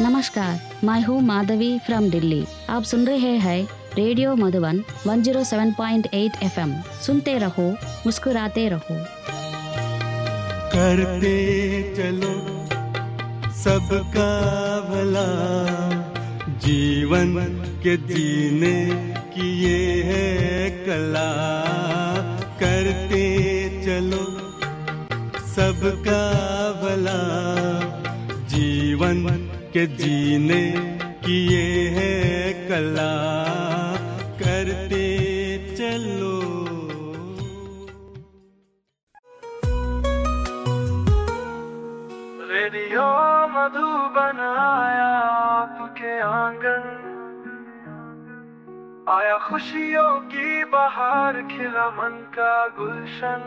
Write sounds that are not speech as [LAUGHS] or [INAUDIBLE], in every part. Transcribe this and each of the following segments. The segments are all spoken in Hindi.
नमस्कार, मैं हूँ माधवी फ्रॉम दिल्ली। आप सुन रहे हैं रेडियो मधुबन 107.8 एफएम। सुनते रहो, मुस्कुराते रहो। करते चलो, सबका भला। जीवन के जीने की ये है कला। करते चलो, सबका भला। जीवन के जीने की ये है कला। करते चलो। रेडियो मधु बनाया आपके आँगन। आया खुशियों की बहार, खिला मन का गुलशन।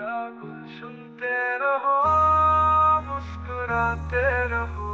का गुल सुनते रहो, मुस्कुराते रहो।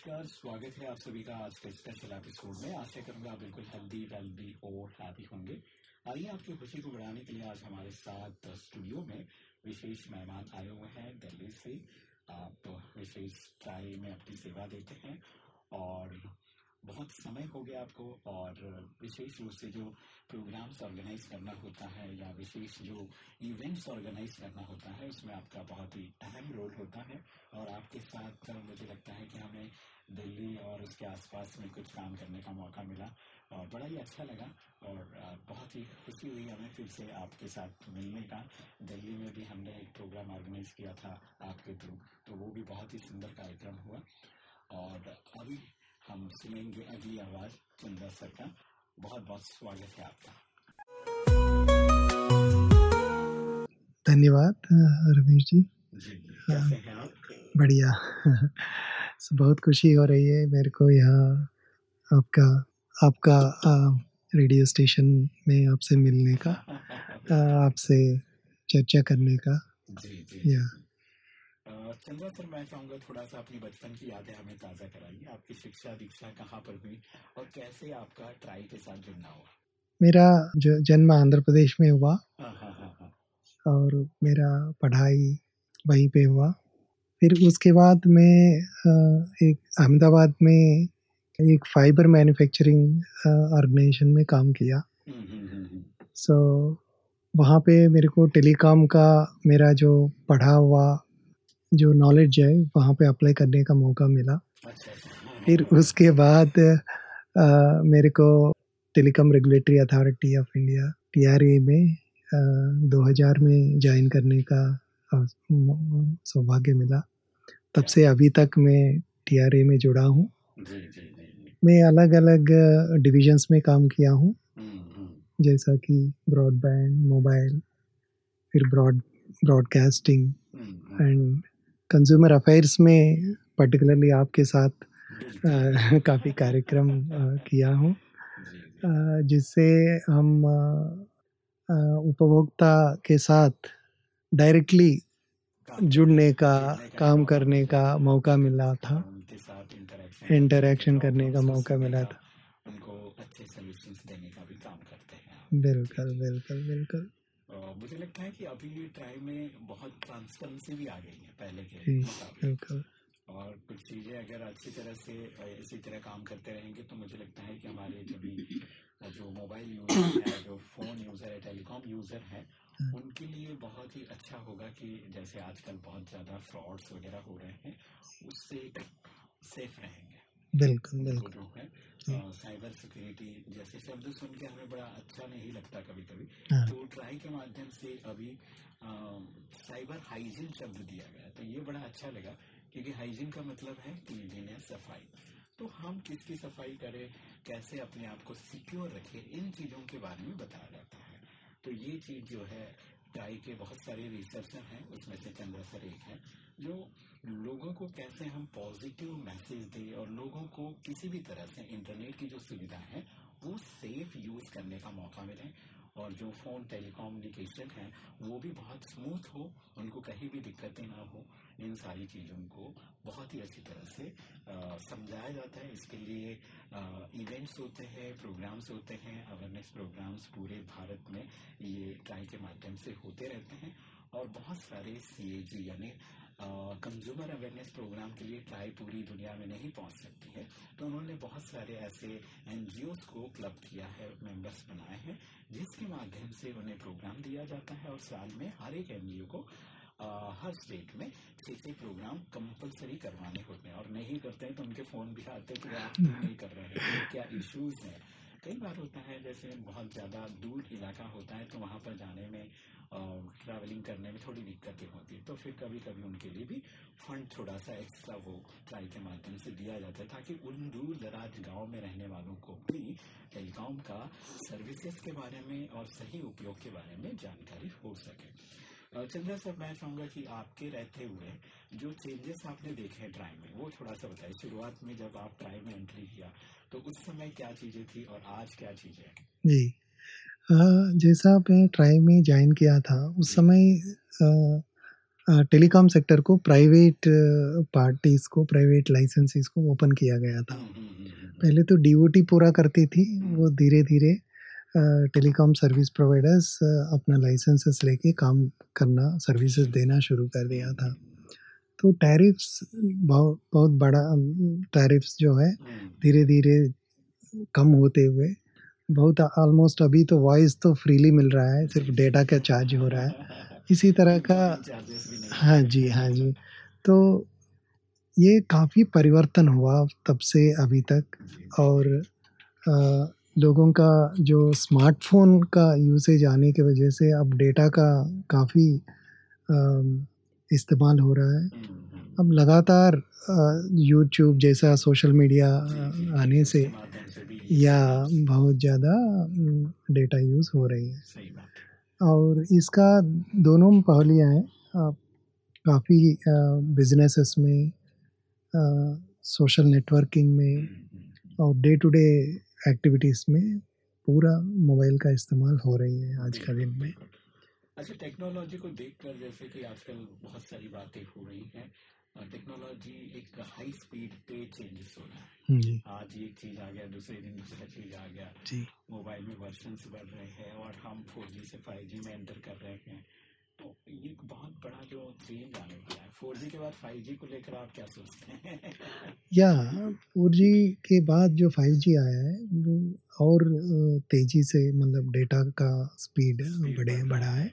नमस्कार स्वागत है आप सभी का आज के स्पेशल एपिसोड में। आशा करूँगा बिल्कुल हेल्दी वेल्दी और हैप्पी होंगे। आइए आपकी खुशी को बढ़ाने के लिए आज हमारे साथ स्टूडियो में विशेष मेहमान आए हुए हैं दिल्ली से। आप विशेष ट्राई में अपनी सेवा देते हैं और बहुत समय हो गया आपको और विशेष रूप से जो प्रोग्राम्स ऑर्गेनाइज करना होता है या विशेष जो इवेंट्स ऑर्गेनाइज करना होता है, उसमें आपका बहुत ही अहम रोल होता है और आपके साथ मुझे लगता है कि हमें दिल्ली और उसके आसपास में कुछ काम करने का मौका मिला और बड़ा ही अच्छा लगा और बहुत ही खुशी हुई हमें फिर से आपके साथ मिलने का। दिल्ली में भी हमने एक प्रोग्राम ऑर्गेनाइज किया था आपके थ्रू तो वो भी बहुत ही सुंदर कार्यक्रम हुआ और अभी हम सुनेंगे अगली आवाज़ चंद्रा सर का बहुत बहुत स्वागत है आपका। धन्यवाद रमेश जी। बढ़िया। [LAUGHS] बहुत खुशी हो रही है मेरे को यहाँ आपका आपका आ, रेडियो स्टेशन में आपसे मिलने का आपसे चर्चा करने का। जी जी। या चंद्रा सर मैं चाहूँगा थोड़ा सा अपनी बचपन की यादें हमें ताज़ा कराइए। आपकी शिक्षा दीक्षा कहाँ पर हुई और कैसे आपका ट्राई के साथ जुड़ना हुआ? मेरा जो जन्म आंध्र प्रदेश में हुआ। हाँ हाँ हाँ और मेरा पढ़ाई वहीं पे हुआ। फिर उसके बाद मैं एक अहमदाबाद में एक फाइबर मैन्युफैक्चरिंग ऑर्गेनाइजेशन में काम किया। हम्म, हम्म, हम्म, हम्म। सो वहाँ पे मेरे को टेलीकॉम का मेरा जो पढ़ा हुआ जो नॉलेज है वहाँ पे अप्लाई करने का मौका मिला। अच्छा अच्छा। फिर उसके बाद अ, मेरे को Telecom Regulatory Authority of India TRA में अ, 2000 में ज्वाइन करने का सौभाग्य मिला। तब से अभी तक मैं टीआरए में जुड़ा हूँ। मैं अलग अलग डिविजन्स में काम किया हूँ। हम्म, हम्म, जैसा कि ब्रॉडबैंड मोबाइल फिर broad broadcasting and consumer affairs में पर्टिकुलरली आपके साथ काफ़ी कार्यक्रम किया हूँ। जिससे हम उपभोक्ता के साथ डायरेक्टली जुड़ने का काम करने का मौका मिला था। इंटरेक्शन करने का मौका मिला था। बिल्कुल बिल्कुल बिल्कुल। मुझे लगता है कि अभी ये ट्राई में बहुत ट्रांसपेरेंसी भी आ गई है पहले के मुकाबले। और कुछ चीज़ें अगर अच्छी तरह से इसी तरह काम करते रहेंगे तो मुझे लगता है कि हमारे जो भी जो मोबाइल यूज़र है जो फ़ोन यूज़र है टेलीकॉम यूज़र है उनके लिए बहुत ही अच्छा होगा कि जैसे आजकल बहुत ज़्यादा फ्रॉड्स वगैरह हो रहे हैं उससे सेफ़ रहेंगे। बिल्कुल बिल्कुल। है। साइबर सिक्योरिटी जैसे शब्द सुन के हमें बड़ा अच्छा नहीं लगता कभी कभी हाँ। तो ट्राई के माध्यम से अभी साइबर हाइजीन शब्द दिया गया तो ये बड़ा अच्छा लगा क्योंकि हाइजीन का मतलब है क्लीनलीनेस सफ़ाई। तो हम किसकी सफ़ाई करें कैसे अपने आप को सिक्योर रखें इन चीज़ों के बारे में बताया जाता है। तो ये चीज़ जो है ट्राई के बहुत सारे रिसर्चर हैं, उसमें से चंद्र सर एक है, जो लोगों को कैसे हम पॉजिटिव मैसेज दें और लोगों को किसी भी तरह से इंटरनेट की जो सुविधा है, वो सेफ़ यूज़ करने का मौका मिले। और जो फ़ोन टेलीकॉम्युनिकेशन है, वो भी बहुत स्मूथ हो, उनको कहीं भी दिक्कतें ना हो, इन सारी चीज़ों को बहुत ही अच्छी तरह से समझाया जाता है। इसके लिए इवेंट्स होते हैं प्रोग्राम्स होते हैं अवेयरनेस प्रोग्राम्स पूरे भारत में ये ट्राई के माध्यम से होते रहते हैं। और बहुत सारे सीएजी यानी कंज्यूमर अवेयरनेस प्रोग्राम के लिए ट्राई पूरी दुनिया में नहीं पहुँच सकती है। तो उन्होंने बहुत सारे ऐसे एनजीओ को क्लब किया है मेंबर्स बनाए हैं जिसके माध्यम से उन्हें प्रोग्राम दिया जाता है और साल में हर एक एनजीओ को आ, हर स्टेट में छह प्रोग्राम कंपलसरी करवाने होते हैं। और नहीं करते हैं तो उनके फ़ोन भी आते हैं कि आप नहीं कर रहे हैं क्या इश्यूज़ हैं? कई बार होता है, जैसे बहुत ज़्यादा दूर इलाका होता है तो वहाँ पर जाने में ट्रैवलिंग करने में थोड़ी दिक्कतें होती है। तो फिर कभी कभी उनके लिए भी फंड थोड़ा सा एक्स्ट्रा वो ट्राई के माध्यम से दिया जाता है, ताकि उन दूर दराज गाँव में रहने वालों को भी टेलीकॉम का सर्विसेज़ के बारे में और सही उपयोग के बारे में जानकारी हो सके। चंद्रा सर मैं चाहूँगा कि आपके रहते हुए जो चेंजेस आपने देखे हैं ट्राई में वो थोड़ा सा बताइए। शुरुआत में जब आप ट्राई में एंट्री किया तो उस समय क्या चीज़ें थी और आज क्या चीज़ें हैं? जी। जैसा मैं ट्राई में ज्वाइन किया था उस समय टेलीकॉम सेक्टर को प्राइवेट पार्टीज़ को प्राइवेट लाइसेंसेस को ओपन किया गया था। हम्म, हम्म, हम्म, पहले तो डीओटी पूरा करती थी वो धीरे धीरे टेलीकॉम सर्विस प्रोवाइडर्स अपना लाइसेंसेस लेके काम करना सर्विसेज़ देना शुरू कर दिया था। तो टैरिफ्स बहुत बहुत बड़ा टैरिफ्स जो है धीरे धीरे कम होते हुए बहुत ऑलमोस्ट अभी तो वॉइस तो फ्रीली मिल रहा है सिर्फ़ डेटा का चार्ज हो रहा है। इसी तरह का हाँ जी हाँ जी। तो ये काफ़ी परिवर्तन हुआ तब से अभी तक और आ, लोगों का जो स्मार्टफ़ोन का यूसेज आने की वजह से अब डेटा का काफ़ी इस्तेमाल हो रहा है। अब लगातार यूट्यूब जैसा सोशल मीडिया आने से या बहुत ज़्यादा डेटा यूज़ हो रही है। और इसका दोनों पहलियाँ हैं। काफ़ी बिजनेसेस में सोशल नेटवर्किंग में और डे टू डे एक्टिविटीज़ में पूरा मोबाइल का इस्तेमाल हो रही है आज का दिन में। अच्छा टेक्नोलॉजी को देखकर जैसे कि आजकल बहुत सारी बातें हो रही हैं टेक्नोलॉजी एक हाई स्पीड पे चेंजेस हो रहा है। आज एक चीज़ आ गया दूसरे दिन दूसरा चीज़ आ गया। मोबाइल में वर्जन बढ़ रहे हैं और हम फोर जी से फाइव जी में एंटर कर रहे हैं। तो ये बहुत बड़ा जो चेंज आने वाला है। फोर जी के बाद फाइव जी को लेकर आप क्या सोचते हैं? या फोर के बाद जो फाइव जी आया है वो और तेज़ी से मतलब डेटा का स्पीड बढ़े बढ़ा है।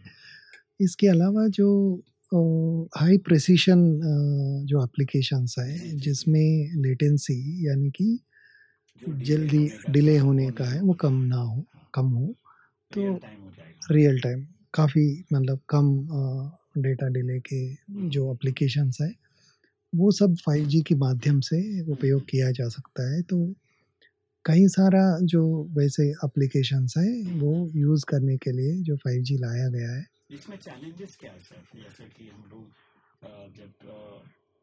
इसके अलावा जो हाई प्रेसिशन जो एप्लीकेशंस है जिसमें लेटेंसी यानी कि जल्दी डिले होने का है वो कम ना हो कम हो तो रियल टाइम काफ़ी मतलब कम डेटा डिले के जो एप्लीकेशंस है वो सब 5G के माध्यम से उपयोग किया जा सकता है। तो कई सारा जो वैसे एप्लीकेशंस है वो यूज़ करने के लिए जो 5G लाया गया है। इसमें चैलेंजेस क्या है सर जैसे कि हम लोग जब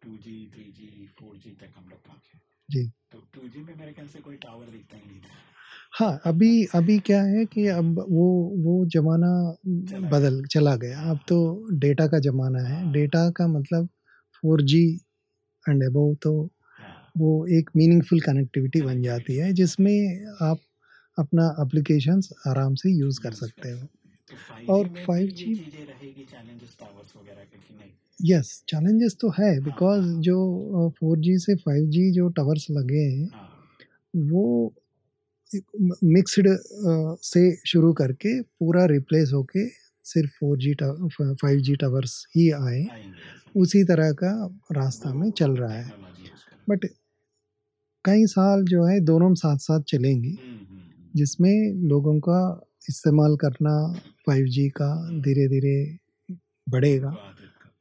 two G three G four G तक हम लोग पहुँचे। जी। तो टू जी में मेरे ख्याल से कोई टावर दिखता ही नहीं हाँ अभी अभी क्या है कि अब वो वो ज़माना चला बदल चला गया। अब तो डेटा का ज़माना है। डेटा का मतलब फोर जी एंड अबव तो वो एक मीनिंगफुल कनेक्टिविटी बन जाती है जिसमें आप अपना एप्लीकेशंस आराम से यूज़ कर सकते हो। तो और फाइव जी यस चैलेंजेस तो है बिकॉज़ जो फोर जी से फाइव जी जो टावर्स लगे हैं हाँ। वो मिक्सड से शुरू करके पूरा रिप्लेस होके सिर्फ़ four G five G towers ही आए। उसी तरह का रास्ता में चल रहा है। बट कई साल जो है दोनों साथ साथ चलेंगे। जिसमें लोगों का इस्तेमाल करना 5G का धीरे धीरे बढ़ेगा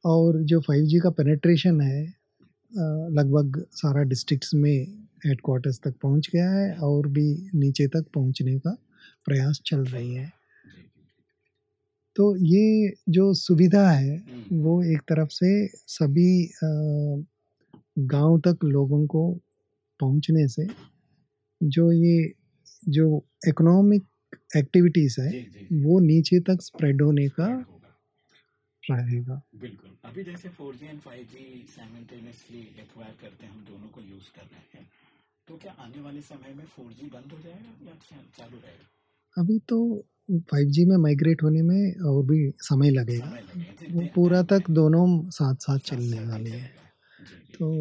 और जो 5G का पेनेट्रेशन है लगभग सारा डिस्ट्रिक्ट्स में हेडक्वार्टर्स तक पहुँच गया है और भी नीचे तक पहुँचने का प्रयास चल रही है। तो ये जो सुविधा है हम्म, वो एक तरफ़ से सभी गाँव तक लोगों को पहुँचने से जो ये जो इकोनॉमिक एक्टिविटीज़ है जी जी। वो नीचे तक स्प्रेड होने का रहेगा। बिल्कुल। अभी जैसे 4G and 5G simultaneously acquire करते हैं हम दोनों को यूज़ कर रहे हैं। तो क्या आने वाले समय में 4G बंद हो जाएगा या चालू रहेगा? अभी तो 5G में माइग्रेट होने में और भी समय लगेगा। वो पूरा तक दोनों साथ साथ चलने ही। वाले। हैं तो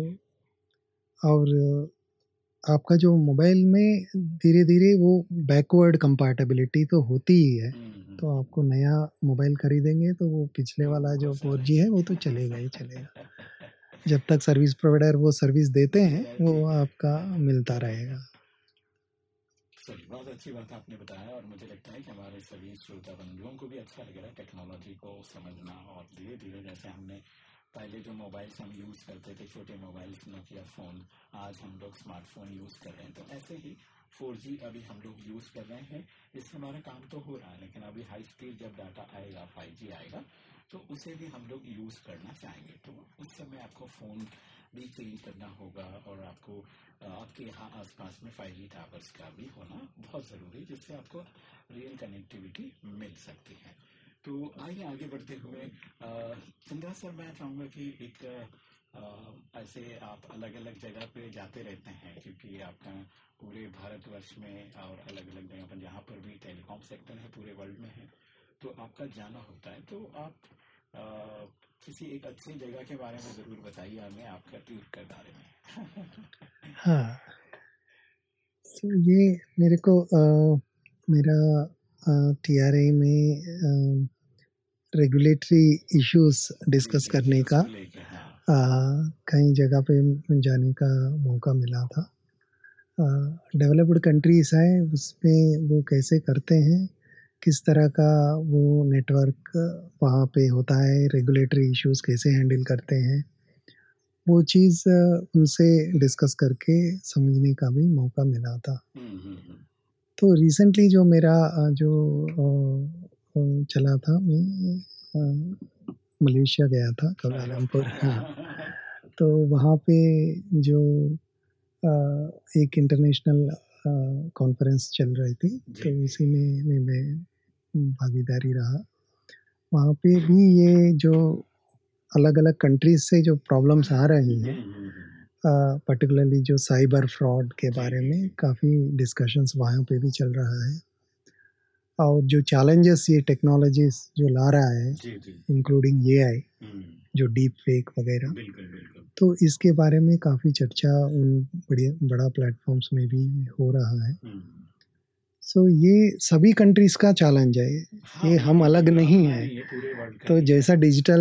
और आपका जो मोबाइल में धीरे धीरे वो बैकवर्ड कंपैटिबिलिटी तो होती ही है। हम्म, हम्म, तो आपको नया मोबाइल खरीदेंगे तो वो पिछले वाला जो फोर है वो तो चलेगा ही चलेगा। [LAUGHS] जब तक सर्विस प्रोवाइडर वो सर्विस देते हैं वो आपका मिलता रहेगा। बहुत अच्छी बात आपने बताया और मुझे लगता है कि हमारे सभी श्रोता बंधुओं को भी अच्छा लगेगा टेक्नोलॉजी को समझना और धीरे धीरे जैसे हमने पहले जो मोबाइल्स हम यूज़ करते थे छोटे मोबाइल्स नोकिया फ़ोन आज हम लोग स्मार्टफ़ोन यूज़ कर रहे हैं। तो ऐसे ही 4G अभी हम लोग यूज़ कर रहे हैं। इससे हमारा काम तो हो रहा है लेकिन अभी हाई स्पीड जब डाटा आएगा 5G आएगा तो उसे भी हम लोग यूज़ करना चाहेंगे। तो उस समय आपको फ़ोन भी चेंज करना होगा और आपको आपके यहाँ आसपास में 5G टावर्स का भी होना बहुत ज़रूरी जिससे आपको रियल कनेक्टिविटी मिल सकती है। तो आइए आगे बढ़ते हुए चंद्रा सर मैं चाहूँगा कि एक अ, ऐसे आप अलग अलग जगह पे जाते रहते हैं क्योंकि आपका पूरे भारतवर्ष में और अलग अलग जगह पर जहाँ पर भी टेलीकॉम सेक्टर है पूरे वर्ल्ड में है तो आपका जाना होता है। तो आप किसी एक अच्छी जगह के बारे में ज़रूर बताइए हमें आपका टूर के बारे में। हाँ। तो ये मेरे को अ, मेरा टी आर आई में रेगुलेटरी इश्यूज़ डिस्कस करने का लेके, हाँ। कई जगह पे जाने का मौका मिला था। डेवलप्ड कंट्रीज़ है उसमें वो कैसे करते हैं किस तरह का वो नेटवर्क वहाँ पे होता है? रेगुलेटरी इश्यूज़ कैसे हैंडल करते हैं? वो चीज़ उनसे डिस्कस करके समझने का भी मौका मिला था। हम्म, हम्म, हम्म। तो रिसेंटली जो मेरा जो चला था मैं मलेशिया गया था कोलालमपुर हाँ। तो वहाँ पे जो एक इंटरनेशनल कॉन्फ्रेंस चल रही थी तो उसी में मैं भागीदारी रहा। वहाँ पे भी ये जो अलग अलग कंट्रीज़ से जो प्रॉब्लम्स आ रही हैं हम्म, हम्म, हम्म। पर्टिकुलरली जो साइबर फ्रॉड के बारे में काफ़ी डिस्कशंस वहाँ पे भी चल रहा है। और जो चैलेंजेस ये टेक्नोलॉजीज़ जो ला रहा है इंक्लूडिंग ए आई हम्म, जो डीप फेक वगैरह तो इसके बारे में काफ़ी चर्चा उन बड़े बड़ा प्लेटफॉर्म्स में भी हो रहा है। सो ये सभी कंट्रीज़ का चैलेंज है। हाँ, ये हम अलग नहीं हैं। है, तो जैसा डिजिटल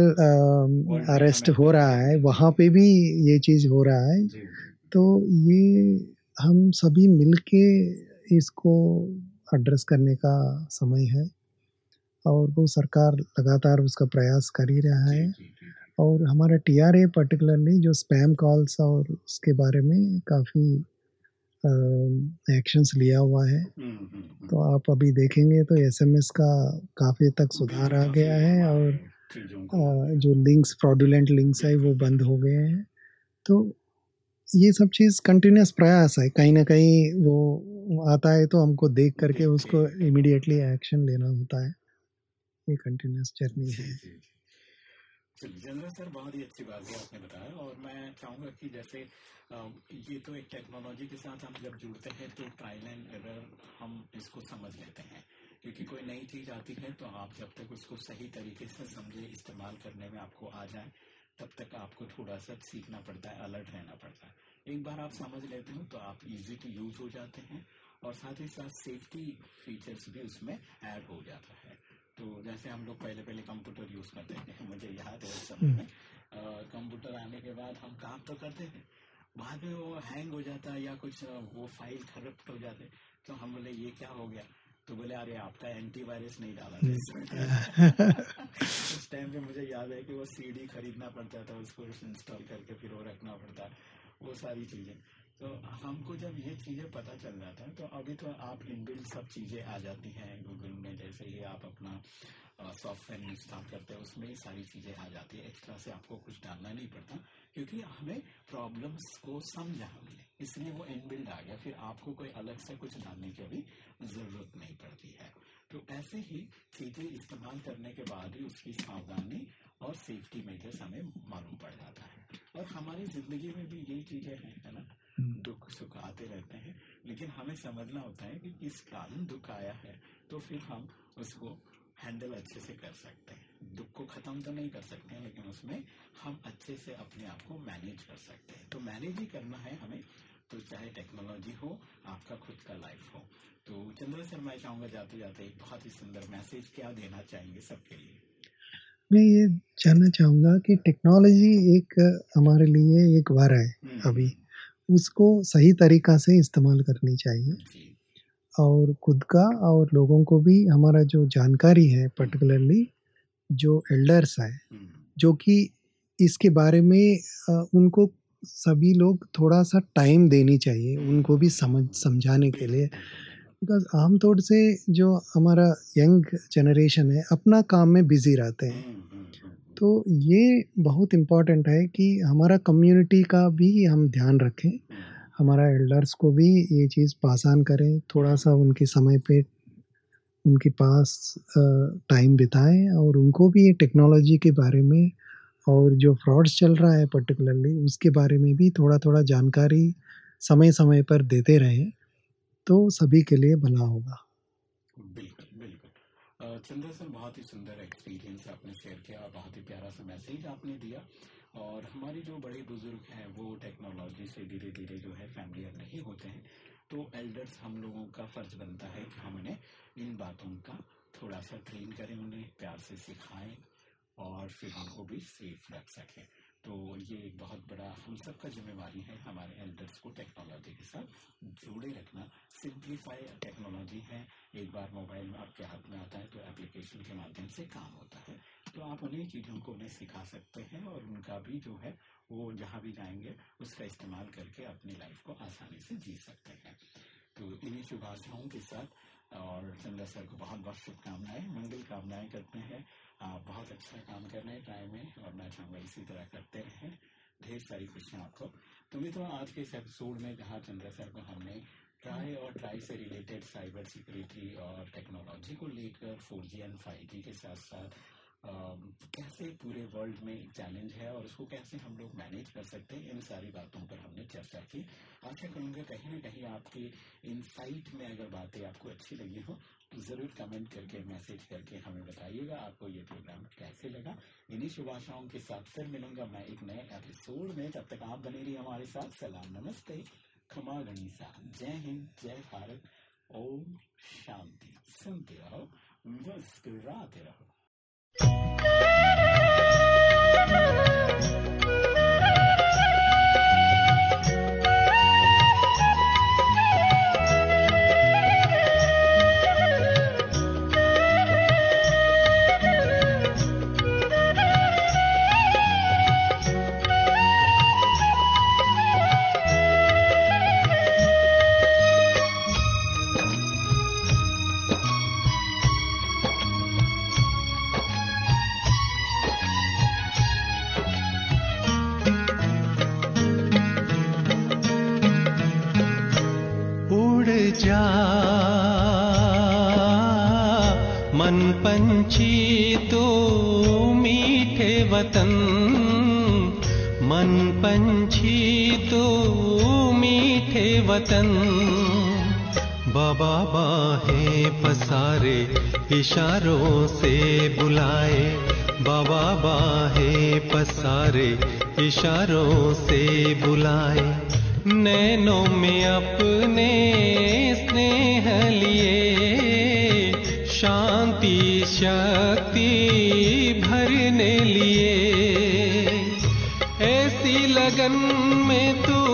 अरेस्ट हो रहा है वहाँ पे भी ये चीज़ हो रहा है। तो ये हम सभी मिलके इसको एड्रेस करने का समय है और वो सरकार लगातार उसका प्रयास कर ही रहा है। और हमारा टी आर ए पर्टिकुलरली जो स्पैम कॉल्स और उसके बारे में काफ़ी एक्शंस लिया हुआ है। तो आप अभी देखेंगे तो एसएमएस का काफ़ी तक सुधार आ गया है और जो लिंक्स फ्रॉडुलेंट लिंक्स है वो बंद हो गए हैं। तो ये सब चीज़ कंटिन्यूस प्रयास है। कहीं ना कहीं वो आता है तो हमको देख करके उसको इमिडिएटली एक्शन लेना होता है। ये कंटिन्यूस जर्नी है। जनरल सर बहुत ही अच्छी बात है, आपने बताया। और मैं चाहूँगा कि जैसे ये तो एक टेक्नोलॉजी के साथ हम जब जुड़ते हैं तो ट्रायल एंड एरर हम इसको समझ लेते हैं। क्योंकि कोई नई चीज़ आती है तो आप जब तक उसको सही तरीके से समझे, इस्तेमाल करने में आपको आ जाए, तब तक आपको थोड़ा सा सीखना पड़ता है अलर्ट रहना पड़ता है। एक बार आप समझ लेते हो तो आप इजी टू यूज़ हो जाते हैं, और साथ ही साथ सेफ्टी फीचर्स भी उसमें ऐड हो जाता है। तो जैसे हम लोग पहले पहले कंप्यूटर यूज़ करते थे मुझे याद है उस समय में। कंप्यूटर आने के बाद हम काम तो करते थे बाद में वो हैंग हो जाता या कुछ वो फ़ाइल करप्ट हो जाते तो हम बोले ये क्या हो गया? तो बोले अरे आपका एंटीवायरस नहीं डाला था। [LAUGHS] उस टाइम पे मुझे याद है कि वो सीडी खरीदना पड़ता था उसको इंस्टॉल करके फिर वो रखना पड़ता वो सारी चीज़ें। तो हमको जब ये चीज़ें पता चल जाता है तो अभी तो आप इनबिल्ड सब चीज़ें आ जाती हैं गूगल में, जैसे ही आप अपना सॉफ्टवेयर इंस्टॉल करते हैं, उसमें सारी चीज़ें आ जाती है। एक्स्ट्रा से आपको कुछ डालना नहीं पड़ता, क्योंकि हमें प्रॉब्लम्स को समझा हमने इसलिए वो इनबिल्ड आ गया, फिर आपको कोई अलग से कुछ डालने की अभी ज़रूरत नहीं पड़ती है। तो ऐसे ही चीज़ें इस्तेमाल करने के बाद ही उसकी सावधानी और सेफ्टी मेजर्स हमें मालूम पड़ जाता है। और हमारी ज़िंदगी में भी यही चीज़ें हैं है ना? दुख सुख आते रहते हैं लेकिन हमें समझना होता है कि किस कारण दुख आया है तो फिर हम उसको हैंडल अच्छे से कर सकते हैं। दुख को खत्म तो नहीं कर सकते हैं लेकिन उसमें हम अच्छे से अपने आप को मैनेज कर सकते हैं। तो मैनेज ही करना है हमें तो चाहे टेक्नोलॉजी हो आपका खुद का लाइफ हो। तो चंद्र सर मैं चाहूँगा जाते जाते एक बहुत ही सुंदर मैसेज क्या देना चाहेंगे सबके लिए? मैं ये जानना चाहूँगा कि टेक्नोलॉजी एक हमारे लिए एक वार है हम्म, अभी। उसको सही तरीका से इस्तेमाल करनी चाहिए। और खुद का और लोगों को भी हमारा जो जानकारी है पर्टिकुलरली जो एल्डर्स है हम्म, जो कि इसके बारे में अ, उनको सभी लोग थोड़ा सा टाइम देनी चाहिए उनको भी समझ समझाने के लिए। बिकॉज़ आमतौर से जो हमारा यंग जनरेशन है अपना काम में बिज़ी रहते हैं। हम्म, हम्म, हम्म, तो ये बहुत इंपॉर्टेंट है कि हमारा कम्युनिटी का भी हम ध्यान रखें। हमारा एल्डर्स को भी ये चीज़ पास ऑन करें। थोड़ा सा उनके समय पे उनके पास टाइम बिताएँ और उनको भी ये टेक्नोलॉजी के बारे में और जो फ्रॉड्स चल रहा है पर्टिकुलरली उसके बारे में भी थोड़ा थोड़ा जानकारी समय समय पर देते रहें। तो सभी के लिए भला होगा। बिल्कुल बिल्कुल। चंद्र सर, बहुत ही सुंदर एक्सपीरियंस आपने शेयर किया बहुत ही प्यारा सा मैसेज आपने दिया। और हमारे जो बड़े बुज़ुर्ग हैं, वो टेक्नोलॉजी से धीरे धीरे जो है फैमिली अब नहीं होते हैं। तो एल्डर्स हम लोगों का फ़र्ज़ बनता है कि हम उन्हें इन बातों का थोड़ा सा ट्रेन करें, उन्हें प्यार से सिखाएँ और फिर उनको भी सेफ़ रख सकें। तो ये एक बहुत बड़ा हम सबका जिम्मेवारी है हमारे एल्डर्स को टेक्नोलॉजी के साथ जोड़े रखना। सिंप्लीफाई टेक्नोलॉजी है। एक बार मोबाइल में आपके हाथ में आता है तो एप्लीकेशन के माध्यम से काम होता है। तो आप उन्हीं चीज़ों को उन्हें सिखा सकते हैं और उनका भी जो है वो जहाँ भी जाएँगे, उसका इस्तेमाल करके अपनी लाइफ को आसानी से जी सकते हैं। तो इन्हीं शुभ आशाओं के साथ, और चंद्र सर को बहुत बहुत शुभकामनाएँ, मंगल कामनाएँ करते हैं। आप बहुत अच्छा काम कर रहे हैं टाइम में और मैं इसी तरह करते रहें ढेर सारी खुशियाँ आपको। तो मित्रों, आज के इस एपिसोड में जहाँ चंद्र सर को हमने ट्राई और ट्राई से रिलेटेड साइबर सिक्योरिटी और टेक्नोलॉजी को लेकर four G and five G के साथ साथ कैसे पूरे वर्ल्ड में एक चैलेंज है और उसको कैसे हम लोग मैनेज कर सकते हैं, इन सारी बातों पर हमने चर्चा की। आशा करूँगा कहीं ना कहीं आपकी इनसाइट में अगर बातें आपको अच्छी लगी हो तो ज़रूर कमेंट करके मैसेज करके हमें बताइएगा, आपको ये प्रोग्राम कैसे लगा। इन्हीं शुभ आशाओं के साथ फिर मिलूँगा मैं एक नए एपिसोड में। तब तक आप बने रहिए हमारे साथ। सलाम, नमस्ते, खमा गणिसा। जय हिंद, जय भारत। ओम शांति। सुनते रहो, मुस्कुराते रहो। Thank you. जा। मन पंछी तो मीठे वतन। मन पंछी तो मीठे वतन। बाबा बाहें पसारे, इशारों से बुलाए। बाबा बाहें पसारे, इशारों से बुलाए। नैनों में अपने स्नेह लिए शांति, शक्ति भरने लिए। ऐसी लगन में तू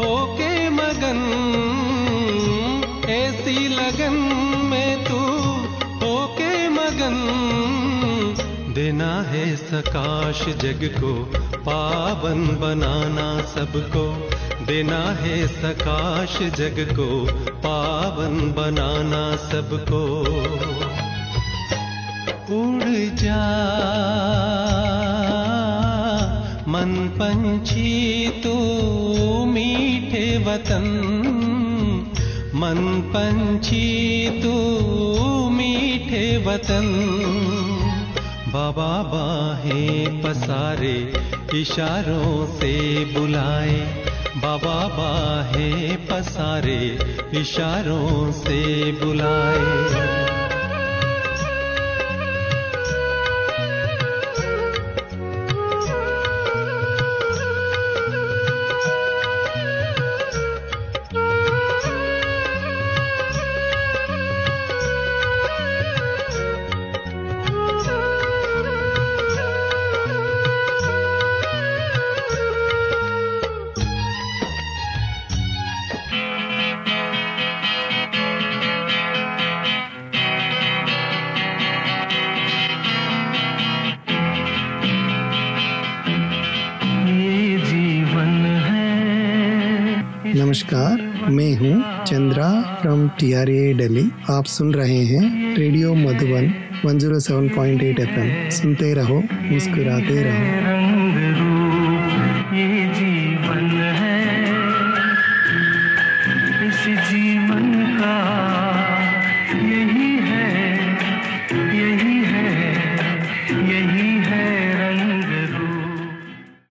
होके मगन। ऐसी लगन में तू होके मगन। देना है सकाश जग को, पावन बनाना सबको। देना है सकाश जग को, पावन बनाना सबको। उड़ जा, मन पंछी तू मीठे वतन। मन पंछी तू मीठे वतन। बाबा बाहें पसारे, इशारों से बुलाए। बाबा बाहे पसारे इशारों से बुलाए। नमस्कार, मैं हूँ Chandra from T R A daily आप सुन रहे हैं रेडियो मधुबन 107.8 एफएम सुनते रहो, मुस्कुराते रहो।